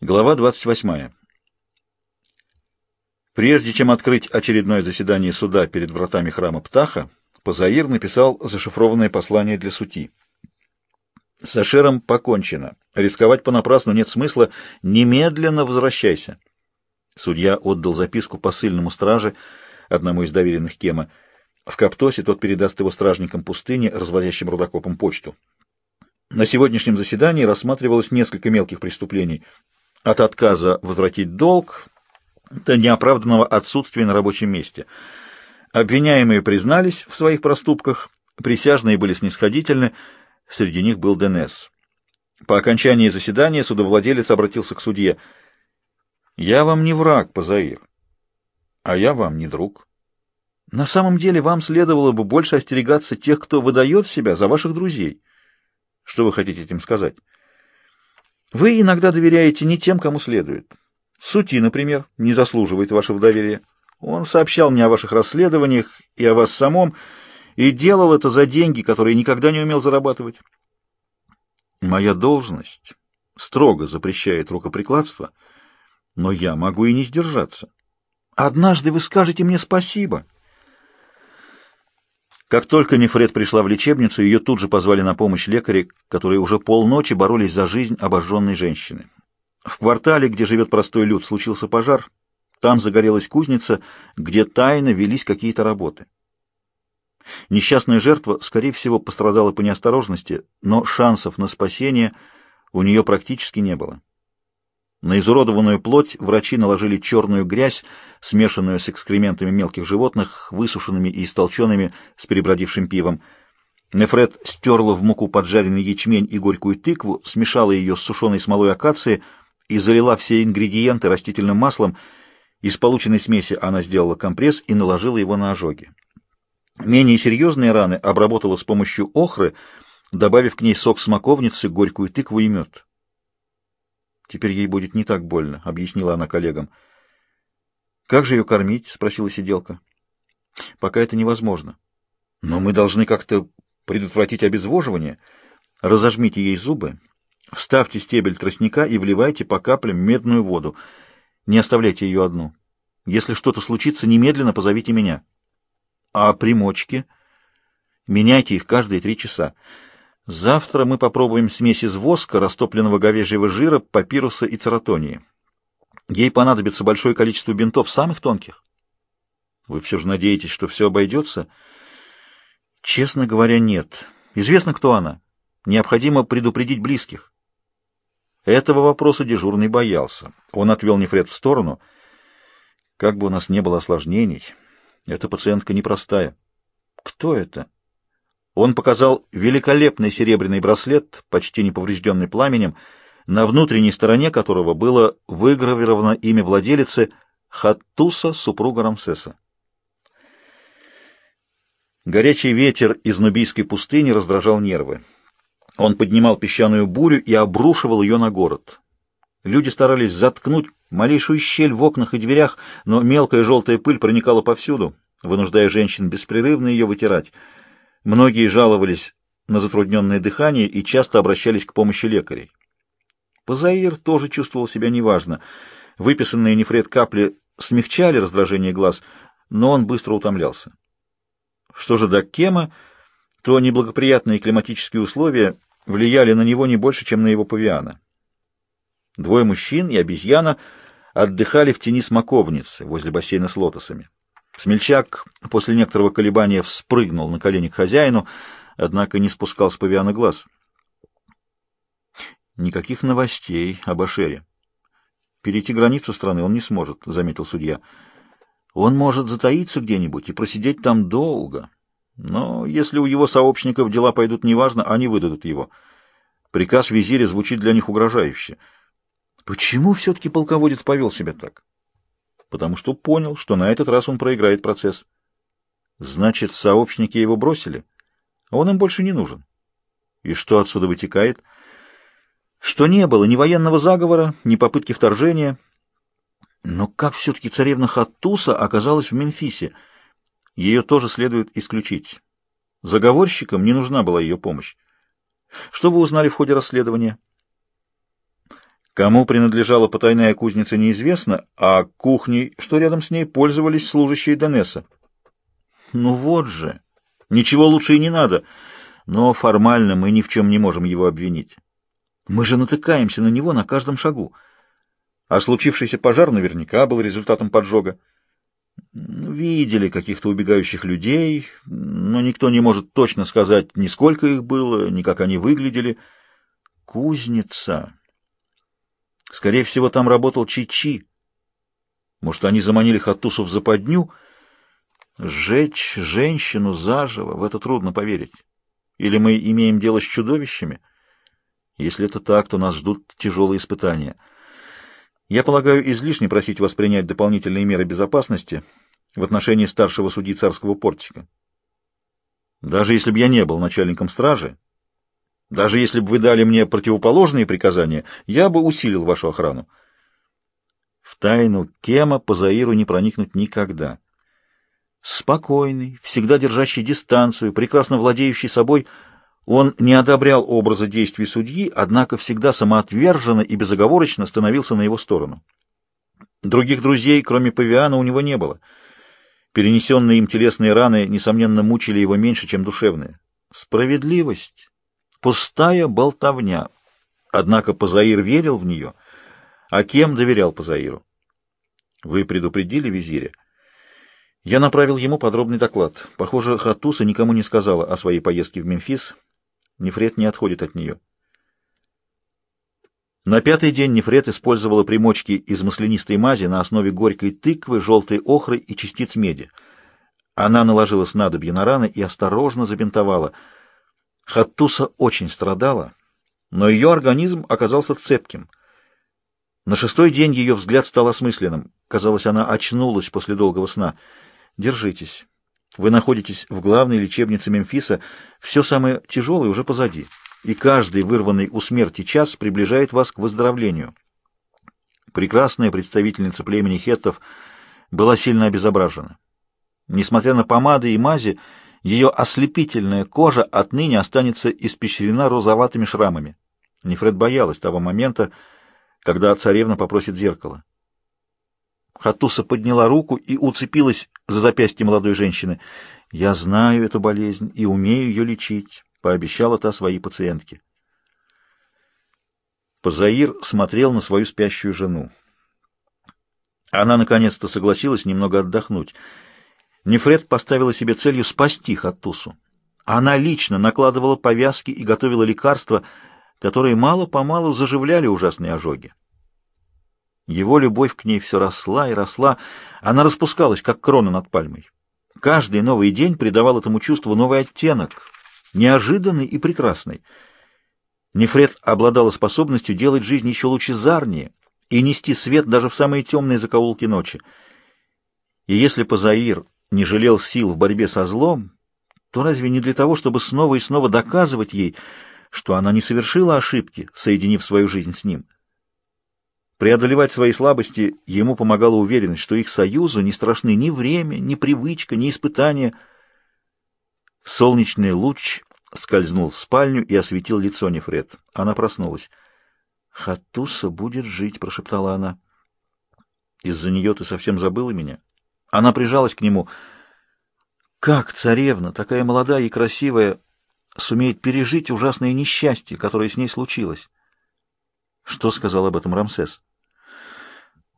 Глава 28. Прежде чем открыть очередное заседание суда перед вратами храма Птаха, Пазаир написал зашифрованное послание для сути. «С Ашером покончено. Рисковать понапрасну нет смысла. Немедленно возвращайся». Судья отдал записку посыльному страже, одному из доверенных Кема. В Каптосе тот передаст его стражникам пустыни, развозящим рудокопом почту. На сегодняшнем заседании рассматривалось несколько мелких преступлений — от отказа возвратить долг до неоправданного отсутствия на рабочем месте. Обвиняемые признались в своих проступках, присяжные были снисходительны, среди них был Денес. По окончании заседания судовладелец обратился к судье. «Я вам не враг, Пазаир, а я вам не друг. На самом деле вам следовало бы больше остерегаться тех, кто выдает себя за ваших друзей. Что вы хотите этим сказать?» Вы иногда доверяете не тем, кому следует. Сути, например, не заслуживает вашего доверия. Он сообщал мне о ваших расследованиях и о вас самом, и делал это за деньги, которые никогда не умел зарабатывать. Моя должность строго запрещает рукоприкладство, но я могу и не сдержаться. Однажды вы скажете мне спасибо. Как только Нефред пришла в лечебницу, ее тут же позвали на помощь лекари, которые уже полночи боролись за жизнь обожженной женщины. В квартале, где живет простой люд, случился пожар. Там загорелась кузница, где тайно велись какие-то работы. Несчастная жертва, скорее всего, пострадала по неосторожности, но шансов на спасение у нее практически не было. На изуродованную плоть врачи наложили черную грязь, смешанную с экскрементами мелких животных, высушенными и истолченными с перебродившим пивом. Нефред стерла в муку поджаренный ячмень и горькую тыкву, смешала ее с сушеной смолой акации и залила все ингредиенты растительным маслом. Из полученной смеси она сделала компресс и наложила его на ожоги. Менее серьезные раны обработала с помощью охры, добавив к ней сок смоковницы, горькую тыкву и мед. Теперь ей будет не так больно, — объяснила она коллегам. — Как же ее кормить? — спросила сиделка. — Пока это невозможно. Но мы должны как-то предотвратить обезвоживание. Разожмите ей зубы, вставьте стебель тростника и вливайте по каплям медную воду. Не оставляйте ее одну. Если что-то случится, немедленно позовите меня. А примочки? Меняйте их каждые три часа. Завтра мы попробуем смесь из воска, растопленного говяжьего жира, папируса и цератонии. Ей понадобится большое количество бинтов, самых тонких. Вы все же надеетесь, что все обойдется? Честно говоря, нет. Известно, кто она. Необходимо предупредить близких. Этого вопроса дежурный боялся. Он отвел Нефред в сторону. Как бы у нас не было осложнений, эта пациентка непростая. Кто это? Он показал великолепный серебряный браслет, почти не поврежденный пламенем, на внутренней стороне которого было выгравировано имя владелицы Хаттуса, супруга Рамсеса. Горячий ветер из нубийской пустыни раздражал нервы. Он поднимал песчаную бурю и обрушивал ее на город. Люди старались заткнуть малейшую щель в окнах и дверях, но мелкая желтая пыль проникала повсюду, вынуждая женщин беспрерывно ее вытирать — Многие жаловались на затрудненное дыхание и часто обращались к помощи лекарей. Пазаир тоже чувствовал себя неважно. Выписанные нефред капли смягчали раздражение глаз, но он быстро утомлялся. Что же до Кема, то неблагоприятные климатические условия влияли на него не больше, чем на его павиана. Двое мужчин и обезьяна отдыхали в тени смоковницы возле бассейна с лотосами. Смельчак после некоторого колебания вспрыгнул на колени к хозяину, однако не спускал с павиана глаз. Никаких новостей об Ашере. Перейти границу страны он не сможет, — заметил судья. Он может затаиться где-нибудь и просидеть там долго. Но если у его сообщников дела пойдут неважно, они выдадут его. Приказ визиря звучит для них угрожающе. Почему все-таки полководец повел себя так? Потому что понял, что на этот раз он проиграет процесс. Значит, сообщники его бросили, а он им больше не нужен. И что отсюда вытекает? Что не было ни военного заговора, ни попытки вторжения. Но как все-таки царевна Хаттуса оказалась в Мемфисе? Ее тоже следует исключить. Заговорщикам не нужна была ее помощь. Что вы узнали в ходе расследования? Кому принадлежала потайная кузница, неизвестно, а кухней, что рядом с ней, пользовались служащие Денеса. Ну вот же! Ничего лучше и не надо, но формально мы ни в чем не можем его обвинить. Мы же натыкаемся на него на каждом шагу. А случившийся пожар наверняка был результатом поджога. Видели каких-то убегающих людей, но никто не может точно сказать, ни сколько их было, ни как они выглядели. Кузница. Скорее всего, там работал Чичи. Может, они заманили Хаттусу в западню? Сжечь женщину заживо, в это трудно поверить. Или мы имеем дело с чудовищами? Если это так, то нас ждут тяжелые испытания. Я полагаю, излишне просить вас принять дополнительные меры безопасности в отношении старшего судьи царского портика. Даже если бы я не был начальником стражи, даже если бы вы дали мне противоположные приказания, я бы усилил вашу охрану. В тайну Кема по Заиру не проникнуть никогда. Спокойный, всегда держащий дистанцию, прекрасно владеющий собой, он не одобрял образа действий судьи, однако всегда самоотверженно и безоговорочно становился на его сторону. Других друзей, кроме Павиана, у него не было. Перенесенные им телесные раны, несомненно, мучили его меньше, чем душевные. Справедливость Пустая болтовня. Однако Пазаир верил в нее, а кем доверял Пазаиру? Вы предупредили визиря? Я направил ему подробный доклад. Похоже, Хатуса никому не сказала о своей поездке в Мемфис. Нефред не отходит от нее. На пятый день Нефред использовала примочки из маслянистой мази на основе горькой тыквы, желтой охры и частиц меди. Она наложила снадобье на раны и осторожно забинтовала — Хаттуса очень страдала, но ее организм оказался цепким. На шестой день ее взгляд стал осмысленным. Казалось, она очнулась после долгого сна. «Держитесь. Вы находитесь в главной лечебнице Мемфиса. Все самое тяжелое уже позади, и каждый вырванный у смерти час приближает вас к выздоровлению». Прекрасная представительница племени хеттов была сильно обезображена. Несмотря на помады и мази, ее ослепительная кожа отныне останется испещрена розоватыми шрамами. Нефред боялась того момента, когда царевна попросит зеркало. Хатуса подняла руку и уцепилась за запястье молодой женщины. «Я знаю эту болезнь и умею ее лечить», — пообещала та своей пациентке. Позаир смотрел на свою спящую жену. Она наконец-то согласилась немного отдохнуть — Нефред поставила себе целью спасти Хаттусу. Она лично накладывала повязки и готовила лекарства, которые мало-помалу заживляли ужасные ожоги. Его любовь к ней все росла и росла, она распускалась, как крона над пальмой. Каждый новый день придавал этому чувству новый оттенок, неожиданный и прекрасный. Нефред обладала способностью делать жизнь еще лучезарнее и нести свет даже в самые темные закоулки ночи. И если Позаир не жалел сил в борьбе со злом, то разве не для того, чтобы снова и снова доказывать ей, что она не совершила ошибки, соединив свою жизнь с ним? Преодолевать свои слабости ему помогала уверенность, что их союзу не страшны ни время, ни привычка, ни испытания. Солнечный луч скользнул в спальню и осветил лицо Нефред. Она проснулась. «Хатуса будет жить», — прошептала она. «Из-за нее ты совсем забыла меня?» Она прижалась к нему. Как царевна, такая молодая и красивая, сумеет пережить ужасное несчастье, которое с ней случилось? Что сказал об этом Рамсес?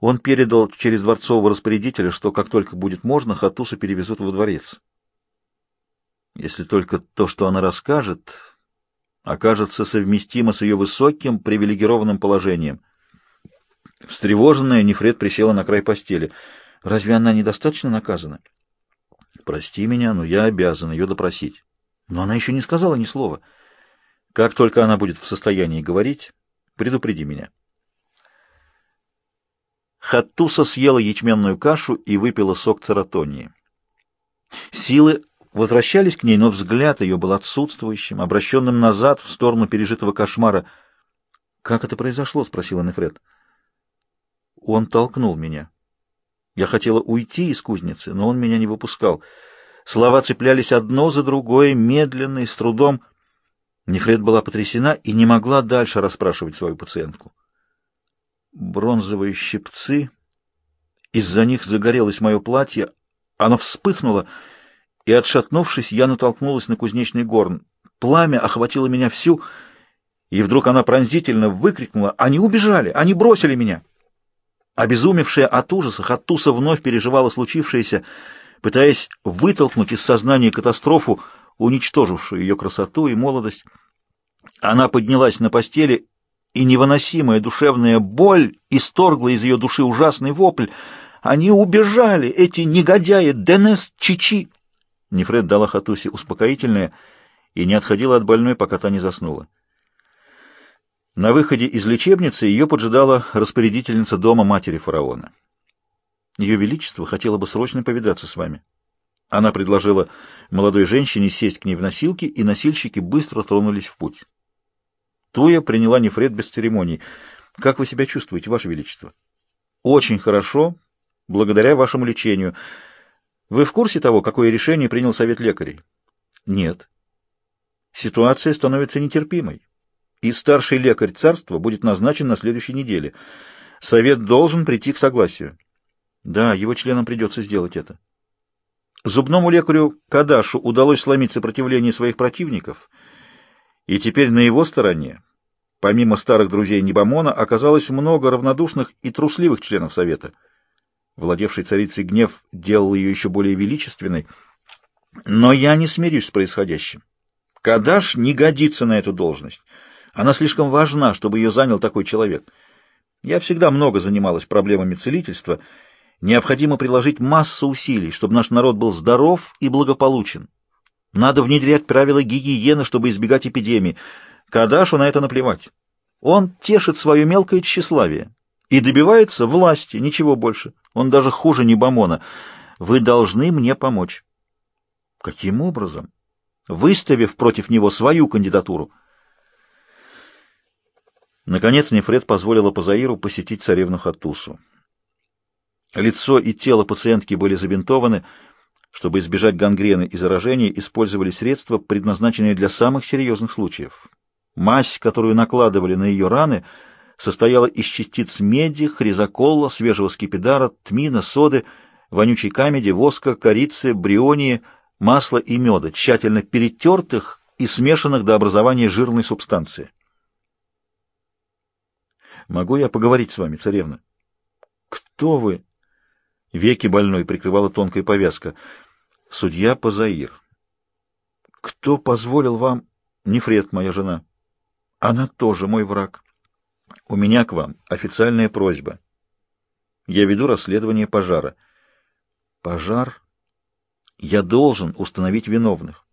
Он передал через дворцового распорядителя, что как только будет можно, Хатусу перевезут во дворец. Если только то, что она расскажет, окажется совместимо с ее высоким привилегированным положением. Встревоженная, Нефред присела на край постели — Разве она недостаточно наказана? Прости меня, но я обязан ее допросить. Но она еще не сказала ни слова. Как только она будет в состоянии говорить, предупреди меня. Хаттуса съела ячменную кашу и выпила сок цератонии. Силы возвращались к ней, но взгляд ее был отсутствующим, обращенным назад в сторону пережитого кошмара. «Как это произошло?» — спросила Нефред. «Он толкнул меня». Я хотела уйти из кузницы, но он меня не выпускал. Слова цеплялись одно за другое, медленно и с трудом. Нефред была потрясена и не могла дальше расспрашивать свою пациентку. Бронзовые щипцы. Из-за них загорелось мое платье. Оно вспыхнуло, и, отшатнувшись, я натолкнулась на кузнечный горн. Пламя охватило меня всю, и вдруг она пронзительно выкрикнула «Они убежали! Они бросили меня!» Обезумевшая от ужаса, Хаттуса вновь переживала случившееся, пытаясь вытолкнуть из сознания катастрофу, уничтожившую ее красоту и молодость. Она поднялась на постели, и невыносимая душевная боль исторгла из ее души ужасный вопль. Они убежали, эти негодяи, Денес Чичи! Нефред дала Хатусе успокоительное и не отходила от больной, пока та не заснула. На выходе из лечебницы ее поджидала распорядительница дома матери фараона. Ее Величество хотела бы срочно повидаться с вами. Она предложила молодой женщине сесть к ней в носилки, и носильщики быстро тронулись в путь. Туя приняла Нефред без церемоний. «Как вы себя чувствуете, Ваше Величество?» «Очень хорошо, благодаря вашему лечению. Вы в курсе того, какое решение принял Совет лекарей?» «Нет». «Ситуация становится нетерпимой, и старший лекарь царства будет назначен на следующей неделе. Совет должен прийти к согласию». «Да, его членам придется сделать это». Зубному лекарю Кадашу удалось сломить сопротивление своих противников, и теперь на его стороне, помимо старых друзей Небомона, оказалось много равнодушных и трусливых членов Совета. Владевший царицей гнев делал ее еще более величественной, но я не смирюсь с происходящим. Кадаш не годится на эту должность. Она слишком важна, чтобы ее занял такой человек. Я всегда много занималась проблемами целительства — Необходимо приложить массу усилий, чтобы наш народ был здоров и благополучен. Надо внедрять правила гигиены, чтобы избегать эпидемий. Кадашу на это наплевать. Он тешит свое мелкое тщеславие и добивается власти, ничего больше. Он даже хуже Небомона. Вы должны мне помочь. Каким образом? Выставив против него свою кандидатуру. Наконец Нефред позволила Пазаиру посетить царевну Хатусу. Лицо и тело пациентки были забинтованы. Чтобы избежать гангрены и заражения, использовали средства, предназначенные для самых серьезных случаев. Мазь, которую накладывали на ее раны, состояла из частиц меди, хризокола, свежего скипидара, тмина, соды, вонючей камеди, воска, корицы, брионии, масла и меда, тщательно перетертых и смешанных до образования жирной субстанции. «Могу я поговорить с вами, царевна?» «Кто вы?» Веки больной прикрывала тонкая повязка. Судья Пазаир. Кто позволил вам... Нефред, моя жена. Она тоже мой враг. У меня к вам официальная просьба. Я веду расследование пожара. Пожар? Я должен установить виновных.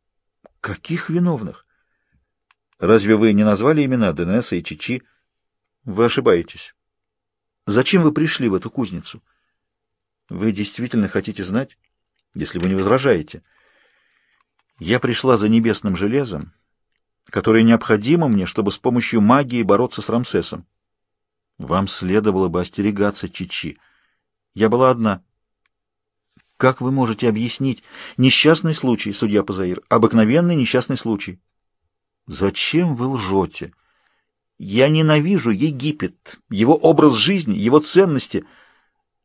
Каких виновных? Разве вы не назвали имена Денеса и Чичи? Вы ошибаетесь. Зачем вы пришли в эту кузницу? — вы действительно хотите знать, если вы не возражаете? Я пришла за небесным железом, которое необходимо мне, чтобы с помощью магии бороться с Рамсесом. Вам следовало бы остерегаться Чичи. Я была одна. Как вы можете объяснить несчастный случай, судья Пазаир, обыкновенный несчастный случай? Зачем вы лжете? Я ненавижу Египет, его образ жизни, его ценности —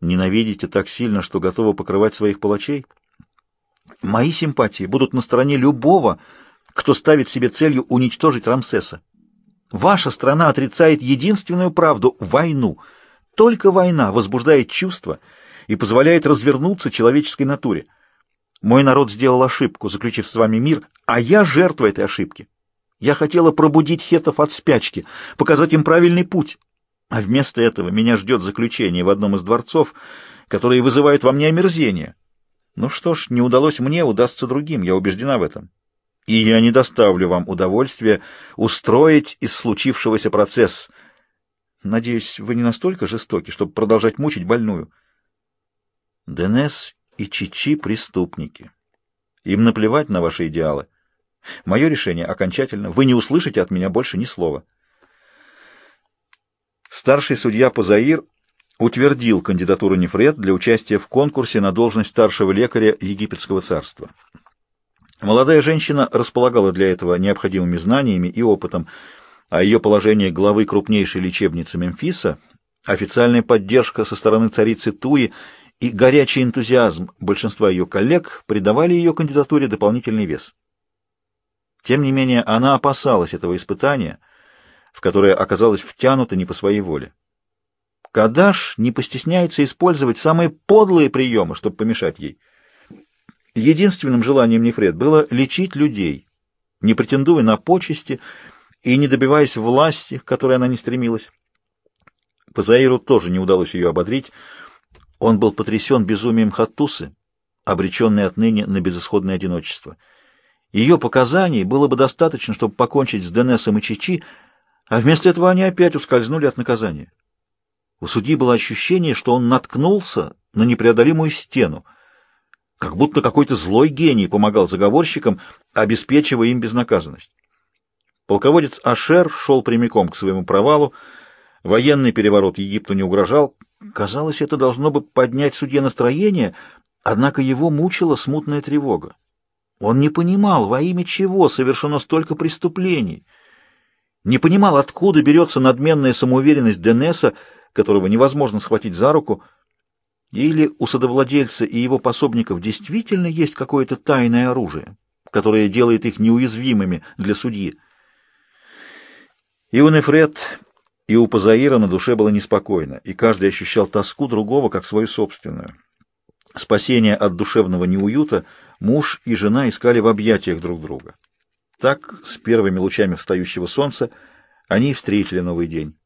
Ненавидите так сильно, что готовы покрывать своих палачей? Мои симпатии будут на стороне любого, кто ставит себе целью уничтожить Рамсеса. Ваша страна отрицает единственную правду — войну. Только война возбуждает чувства и позволяет развернуться человеческой натуре. Мой народ сделал ошибку, заключив с вами мир, а я жертва этой ошибки. Я хотела пробудить хетов от спячки, показать им правильный путь. А вместо этого меня ждет заключение в одном из дворцов, которое вызывает во мне омерзение. Ну что ж, не удалось мне, удастся другим, я убеждена в этом. И я не доставлю вам удовольствия устроить из случившегося процесс. Надеюсь, вы не настолько жестоки, чтобы продолжать мучить больную. Денес и Чичи — преступники. Им наплевать на ваши идеалы. Мое решение окончательно. Вы не услышите от меня больше ни слова. Старший судья Пазаир утвердил кандидатуру Нефред для участия в конкурсе на должность старшего лекаря Египетского царства. Молодая женщина располагала для этого необходимыми знаниями и опытом, а ее положение главы крупнейшей лечебницы Мемфиса официальная поддержка со стороны царицы Туи и горячий энтузиазм большинства ее коллег придавали ее кандидатуре дополнительный вес. Тем не менее, она опасалась этого испытания, в которое оказалась втянута не по своей воле. Кадаш не постесняется использовать самые подлые приемы, чтобы помешать ей. Единственным желанием Нефред было лечить людей, не претендуя на почести и не добиваясь власти, к которой она не стремилась. Позаиру тоже не удалось ее ободрить. Он был потрясен безумием Хаттусы, обреченной отныне на безысходное одиночество. Ее показаний было бы достаточно, чтобы покончить с Денесом и Чичи, а вместо этого они опять ускользнули от наказания. У судьи было ощущение, что он наткнулся на непреодолимую стену, как будто какой-то злой гений помогал заговорщикам, обеспечивая им безнаказанность. Полководец Ашер шел прямиком к своему провалу, военный переворот Египту не угрожал. Казалось, это должно бы поднять судье настроение, однако его мучила смутная тревога. Он не понимал, во имя чего совершено столько преступлений, не понимал, откуда берется надменная самоуверенность Денеса, которого невозможно схватить за руку, или у садовладельца и его пособников действительно есть какое-то тайное оружие, которое делает их неуязвимыми для судьи. И у Нефред, и у Пазаира на душе было неспокойно, и каждый ощущал тоску другого, как свою собственную. Спасение от душевного неуюта муж и жена искали в объятиях друг друга. Так, с первыми лучами встающего солнца, они встретили новый день.